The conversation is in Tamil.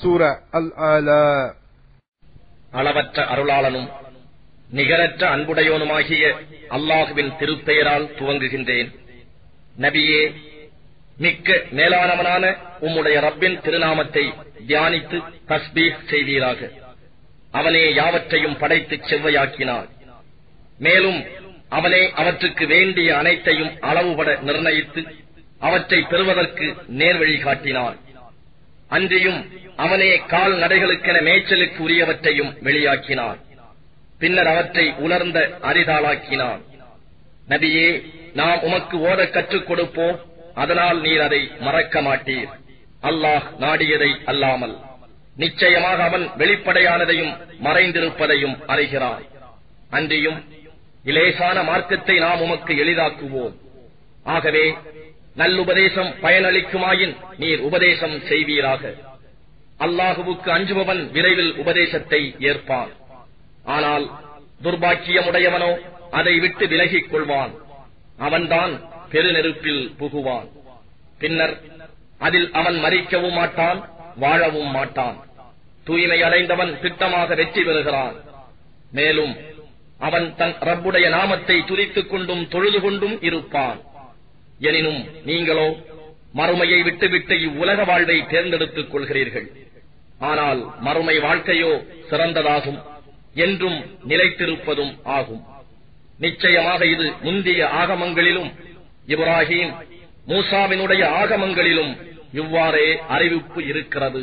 சூர அல் ஆலா அளவற்ற அருளாளனும் நிகரற்ற அன்புடையோனுமாகிய அல்லாஹுவின் திருப்பெயரால் துவங்குகின்றேன். நபியே மிக்க மேலானவனான உம்முடைய ரப்பின் திருநாமத்தை தியானித்து தஸ்பீக் செய்வீராக. அவனே யாவற்றையும் படைத்து செவ்வையாக்கினார். மேலும் அவனே அவற்றுக்கு வேண்டிய அனைத்தையும் அளவுபட நிர்ணயித்து அவற்றை பெறுவதற்கு நேர்வழி காட்டினான் அன்றியும் அவனே கால் நடைகளுக்கென மேய்ச்சலுக்கு உரியவற்றையும் வெளியாக்கினான். பின்னர் அவற்றை உலர்ந்த அரிதாளாக்கினான். நபியே நாம் உமக்கு ஓத கற்றுக் கொடுப்போம். அதனால் நீர் அதை மறக்க மாட்டீர். அல்லாஹ் நாடியதை அல்லாமல். நிச்சயமாக அவன் வெளிப்படையானதையும் மறைந்திருப்பதையும் அறிகிறான். அன்றியும் இலேசான மார்க்கத்தை நாம் உமக்கு எளிதாக்குவோம். ஆகவே நல்லுபதேசம் பயனளிக்குமாயின் நீர் உபதேசம் செய்வீராக. அல்லாஹுவுக்கு அஞ்சுபவன் விரைவில் உபதேசத்தை ஏற்பான். ஆனால் துர்பாக்கியமுடையவனோ அதை விட்டு விலகிக் கொள்வான். அவன்தான் பெருநெருப்பில் புகுவான். பின்னர் அதில் அவன் மறிக்கவும் மாட்டான் வாழவும் மாட்டான். தூய்மை அடைந்தவன் திட்டமாக வெற்றி பெறுகிறான். மேலும் அவன் தன் ரப்புடைய நாமத்தை துரித்துக் கொண்டும் தொழுது கொண்டும் இருப்பான். எனினும் நீங்களோ மறுமையை விட்டுவிட்டு இவ்வுலக வாழ்வை தேர்ந்தெடுத்துக் கொள்கிறீர்கள். ஆனால் மறுமை வாழ்க்கையோ சிறந்ததாகும் என்றும் நிலைத்திருப்பதும் ஆகும். நிச்சயமாக இது முந்திய ஆகமங்களிலும் இப்ராஹிம் மூசாவினுடைய ஆகமங்களிலும் இவ்வாறே அறிவிப்பு இருக்கிறது.